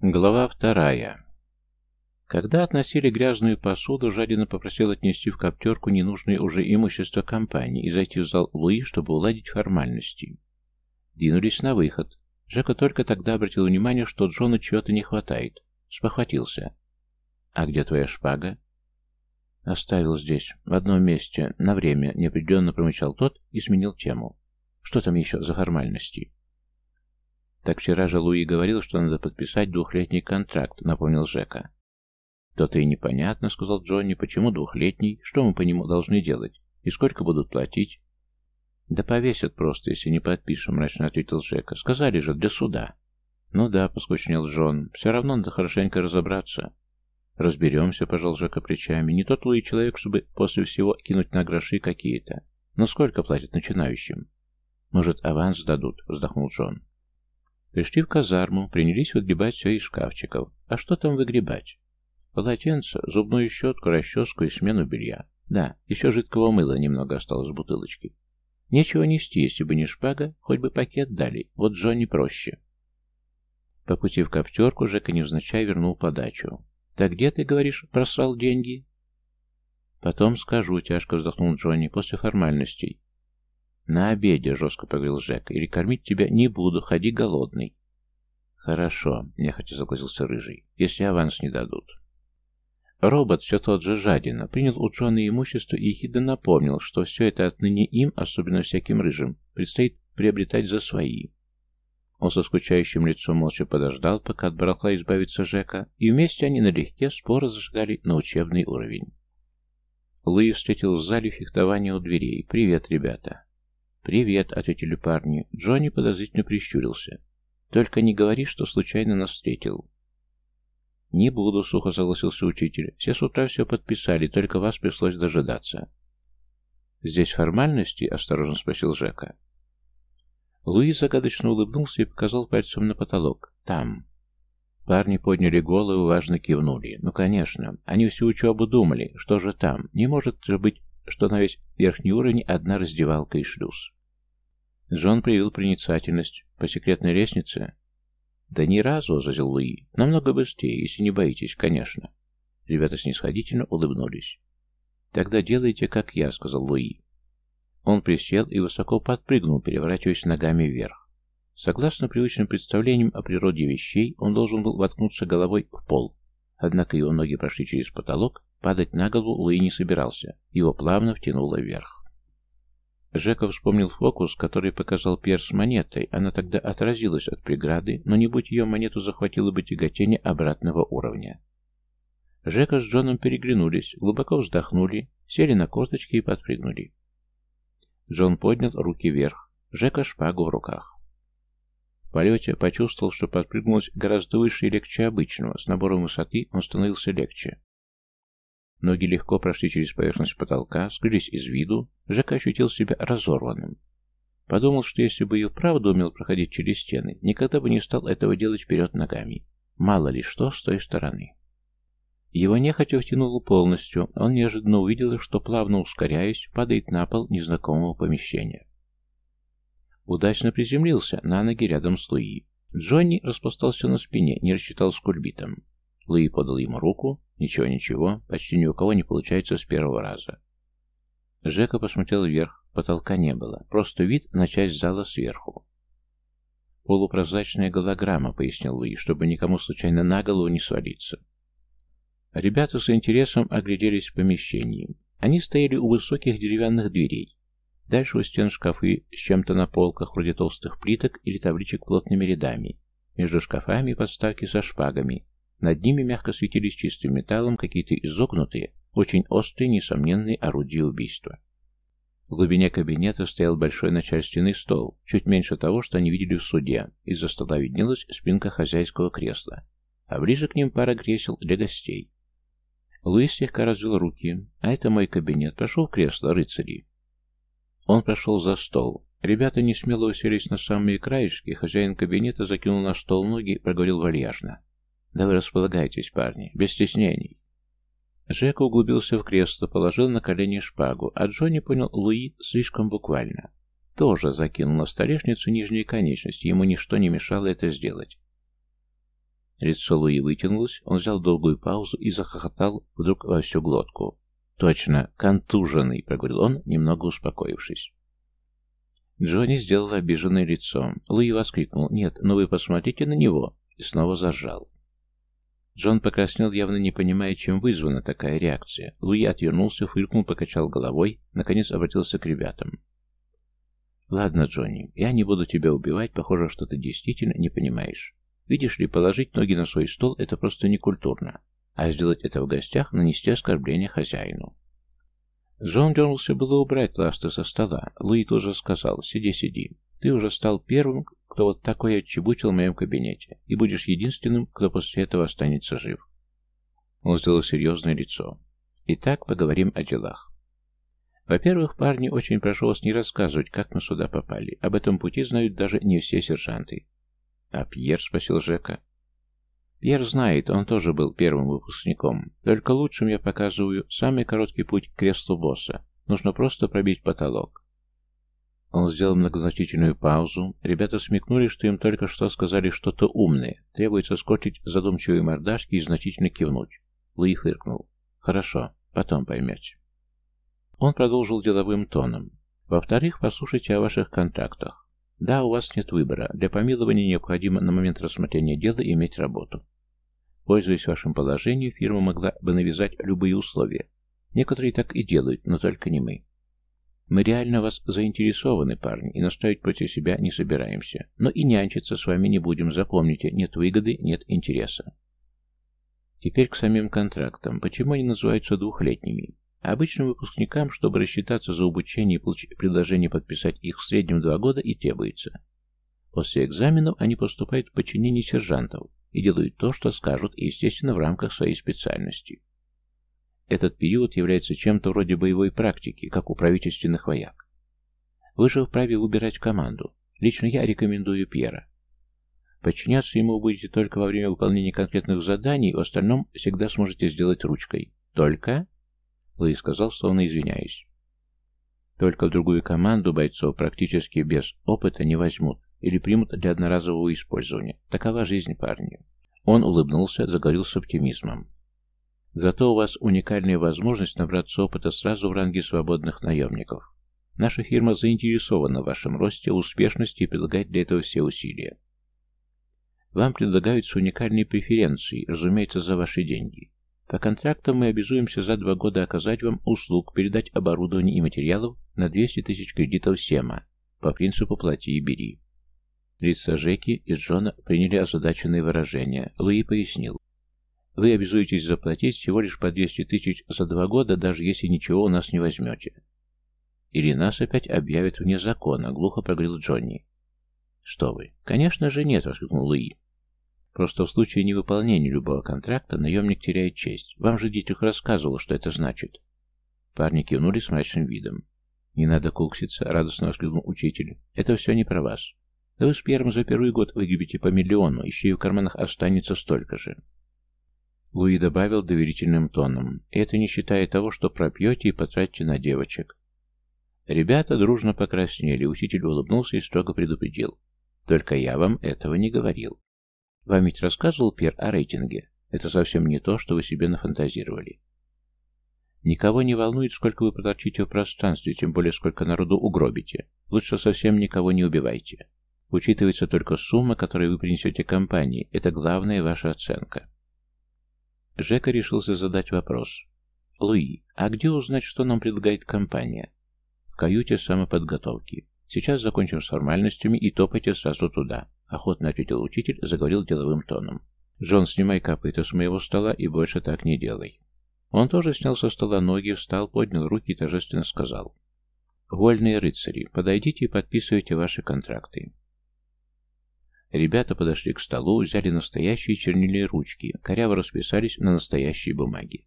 Глава вторая. Когда относили грязную посуду, жадина попросил отнести в коптерку ненужное уже имущество компании и зайти в зал Луи, чтобы уладить формальности. Двинулись на выход. Жека только тогда обратил внимание, что Джону чего-то не хватает. Спохватился. «А где твоя шпага?» «Оставил здесь, в одном месте, на время», — неопределенно промычал тот и сменил тему. «Что там еще за формальности?» Так вчера же Луи говорил, что надо подписать двухлетний контракт, напомнил Жека. То-то и непонятно, сказал Джонни, почему двухлетний, что мы по нему должны делать и сколько будут платить. Да повесят просто, если не подпишем, мрачно ответил Жека. Сказали же, для суда. Ну да, поскучнел Джон, все равно надо хорошенько разобраться. Разберемся, пожал Жека плечами. Не тот Луи человек, чтобы после всего кинуть на гроши какие-то. Но сколько платят начинающим? Может, аванс дадут, вздохнул Джон. Пришли в казарму, принялись выгребать все из шкафчиков. А что там выгребать? Полотенце, зубную щетку, расческу и смену белья. Да, еще жидкого мыла немного осталось в бутылочке. Нечего нести, если бы не шпага, хоть бы пакет дали. Вот Джонни проще. По пути в коптерку Жека невзначай вернул подачу. «Так где, ты говоришь, просрал деньги?» «Потом скажу», — тяжко вздохнул Джонни, — «после формальностей. «На обеде», — жестко поговорил Жека, — «или кормить тебя не буду, ходи голодный». «Хорошо», — нехотя согласился Рыжий, — «если аванс не дадут». Робот, все тот же жадина, принял у Джона имущество и ехидно напомнил, что все это отныне им, особенно всяким рыжим, предстоит приобретать за свои. Он со скучающим лицом молча подождал, пока от барахла избавится Жека, и вместе они налегке споро зажигали на учебный уровень. Луи встретил в зале фехтования у дверей. «Привет, ребята!» «Привет», — ответили парни. Джонни подозрительно прищурился. «Только не говори, что случайно нас встретил». «Не буду», — сухо согласился учитель. «Все с утра все подписали, только вас пришлось дожидаться». «Здесь формальности?» — осторожно спросил Жека. Луи загадочно улыбнулся и показал пальцем на потолок. «Там». Парни подняли голову и важно кивнули. «Ну, конечно. Они всю учебу думали. Что же там? Не может же быть, что на весь верхний уровень одна раздевалка и шлюз». Джон проявил проницательность. По секретной лестнице? Да ни разу, зазил Луи. Намного быстрее, если не боитесь, конечно. Ребята снисходительно улыбнулись. Тогда делайте, как я, сказал Луи. Он присел и высоко подпрыгнул, переворачиваясь ногами вверх. Согласно привычным представлениям о природе вещей, он должен был воткнуться головой в пол. Однако его ноги прошли через потолок, падать на голову Луи не собирался. Его плавно втянуло вверх. Жека вспомнил фокус, который показал Пьер с монетой. Она тогда отразилась от преграды, но не будь ее, монету захватило бы тяготение обратного уровня. Жека с Джоном переглянулись, глубоко вздохнули, сели на корточки и подпрыгнули. Джон поднял руки вверх, Жека шпагу в руках. В полете почувствовал, что подпрыгнулось гораздо выше и легче обычного. С набором высоты он становился легче. Ноги легко прошли через поверхность потолка, скрылись из виду, Жека ощутил себя разорванным. Подумал, что если бы и вправду умел проходить через стены, никогда бы не стал этого делать вперед ногами. Мало ли что с той стороны. Его нехотя втянуло полностью, он неожиданно увидел, что, плавно ускоряясь, падает на пол незнакомого помещения. Удачно приземлился на ноги рядом с Луи. Джонни распластался на спине, не рассчитал с кульбитом. Луи подал ему руку. Ничего-ничего, почти ни у кого не получается с первого раза. Жека посмотрел вверх, потолка не было, просто вид на часть зала сверху. «Полупрозрачная голограмма», — пояснил Луи, чтобы никому случайно на голову не свалиться. Ребята с интересом огляделись в помещении. Они стояли у высоких деревянных дверей. Дальше у стен шкафы с чем-то на полках, вроде толстых плиток или табличек плотными рядами. Между шкафами подставки со шпагами, над ними мягко светились чистым металлом какие-то изогнутые, очень острые, несомненные орудия убийства. В глубине кабинета стоял большой начальственный стол, чуть меньше того, что они видели в суде. Из-за стола виднелась спинка хозяйского кресла, а ближе к ним пара кресел для гостей. Луис слегка развел руки. «А это мой кабинет. Прошу в кресло, рыцари». Он прошел за стол. Ребята не смело уселись на самые краешки, хозяин кабинета закинул на стол ноги и проговорил вальяжно. Да вы располагайтесь, парни, без стеснений. Жека углубился в кресло, положил на колени шпагу, а Джонни понял Луи слишком буквально. Тоже закинул на столешницу нижние конечности, ему ничто не мешало это сделать. Лицо Луи вытянулось, он взял долгую паузу и захохотал вдруг во всю глотку. «Точно, контуженный», — проговорил он, немного успокоившись. Джонни сделал обиженное лицо. Луи воскликнул «Нет, но вы посмотрите на него!» и снова зажал. Джон покраснел, явно не понимая, чем вызвана такая реакция. Луи отвернулся, фыркнул, покачал головой, наконец обратился к ребятам. «Ладно, Джонни, я не буду тебя убивать, похоже, что ты действительно не понимаешь. Видишь ли, положить ноги на свой стол – это просто некультурно, а сделать это в гостях – нанести оскорбление хозяину». Джон дернулся было убрать ласты со стола. Луи тоже сказал «Сиди, сиди. Ты уже стал первым, кто вот такое отчебучил в моем кабинете, и будешь единственным, кто после этого останется жив». Он сделал серьезное лицо. «Итак, поговорим о делах. Во-первых, парни, очень прошу вас не рассказывать, как мы сюда попали. Об этом пути знают даже не все сержанты». «А Пьер?» — спросил Жека. Пьер знает, он тоже был первым выпускником. Только лучшим я показываю самый короткий путь к креслу босса. Нужно просто пробить потолок. Он сделал многозначительную паузу. Ребята смекнули, что им только что сказали что-то умное. Требуется скотчить задумчивые мордашки и значительно кивнуть. Луи фыркнул. «Хорошо, потом поймете». Он продолжил деловым тоном. «Во-вторых, послушайте о ваших контактах. Да, у вас нет выбора. Для помилования необходимо на момент рассмотрения дела иметь работу. Пользуясь вашим положением, фирма могла бы навязать любые условия. Некоторые так и делают, но только не мы. Мы реально вас заинтересованы, парни, и настроить против себя не собираемся. Но и нянчиться с вами не будем, запомните, нет выгоды, нет интереса. Теперь к самим контрактам. Почему они называются двухлетними? Обычным выпускникам, чтобы рассчитаться за обучение и получить предложение подписать их в среднем два года, и требуется. После экзаменов они поступают в подчинение сержантов и делают то, что скажут, естественно, в рамках своей специальности. Этот период является чем-то вроде боевой практики, как у правительственных вояк. Вы же вправе выбирать команду. Лично я рекомендую Пьера. Подчиняться ему будете только во время выполнения конкретных заданий, в остальном всегда сможете сделать ручкой. Только Луи сказал, словно извиняюсь. Только в другую команду бойцов практически без опыта не возьмут или примут для одноразового использования. Такова жизнь парни. Он улыбнулся, заговорил с оптимизмом. Зато у вас уникальная возможность набраться опыта сразу в ранге свободных наемников. Наша фирма заинтересована в вашем росте, успешности и предлагает для этого все усилия. Вам предлагаются уникальные преференции, разумеется, за ваши деньги. По контрактам мы обязуемся за два года оказать вам услуг, передать оборудование и материалов на 200 тысяч кредитов СЕМА по принципу «плати и бери». Лица Жеки и Джона приняли озадаченные выражения. Луи пояснил. Вы обязуетесь заплатить всего лишь по 200 тысяч за два года, даже если ничего у нас не возьмете. Или нас опять объявят вне закона, глухо проговорил Джонни. Что вы? Конечно же нет, воскликнул Луи. Просто в случае невыполнения любого контракта наемник теряет честь. Вам же Дитрих рассказывал, что это значит. Парни кивнули с мрачным видом. «Не надо кукситься», — радостно воскликнул учитель. «Это все не про вас. Да вы с первым за первый год выгребете по миллиону, еще и в карманах останется столько же». Луи добавил доверительным тоном. «И это не считая того, что пропьете и потратите на девочек». Ребята дружно покраснели, учитель улыбнулся и строго предупредил. «Только я вам этого не говорил». Вам ведь рассказывал Пер о рейтинге? Это совсем не то, что вы себе нафантазировали. Никого не волнует, сколько вы проторчите в пространстве, тем более сколько народу угробите. Лучше совсем никого не убивайте. Учитывается только сумма, которую вы принесете компании. Это главная ваша оценка. Жека решился задать вопрос. «Луи, а где узнать, что нам предлагает компания?» «В каюте самоподготовки. Сейчас закончим с формальностями и топайте сразу туда. Охотно ответил учитель, заговорил деловым тоном. «Джон, снимай копыта с моего стола и больше так не делай». Он тоже снял со стола ноги, встал, поднял руки и торжественно сказал. «Вольные рыцари, подойдите и подписывайте ваши контракты». Ребята подошли к столу, взяли настоящие чернильные ручки, коряво расписались на настоящей бумаге.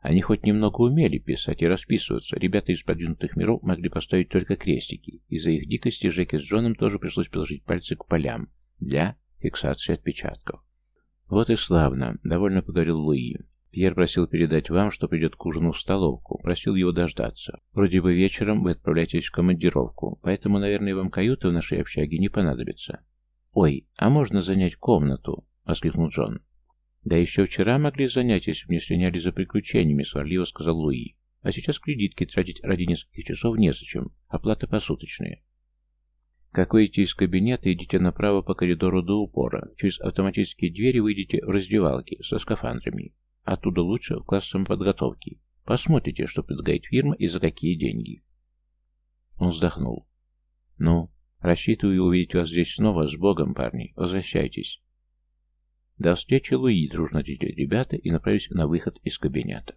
Они хоть немного умели писать и расписываться. Ребята из продвинутых миров могли поставить только крестики. Из-за их дикости Жеке с Джоном тоже пришлось приложить пальцы к полям для фиксации отпечатков. «Вот и славно», — довольно поговорил Луи. «Пьер просил передать вам, что придет к ужину в столовку. Просил его дождаться. Вроде бы вечером вы отправляетесь в командировку, поэтому, наверное, вам каюта в нашей общаге не понадобится». «Ой, а можно занять комнату?» — воскликнул Джон. «Да еще вчера могли занять, если бы не слиняли за приключениями», — сварливо сказал Луи. «А сейчас кредитки тратить ради нескольких часов незачем. Оплата посуточная». Как выйдете из кабинета, идите направо по коридору до упора. Через автоматические двери выйдете в раздевалки со скафандрами. Оттуда лучше в класс самоподготовки. Посмотрите, что предлагает фирма и за какие деньги. Он вздохнул. «Ну, рассчитываю увидеть вас здесь снова. С Богом, парни. Возвращайтесь». До встречи, Луи, дружно ответили ребята и направились на выход из кабинета.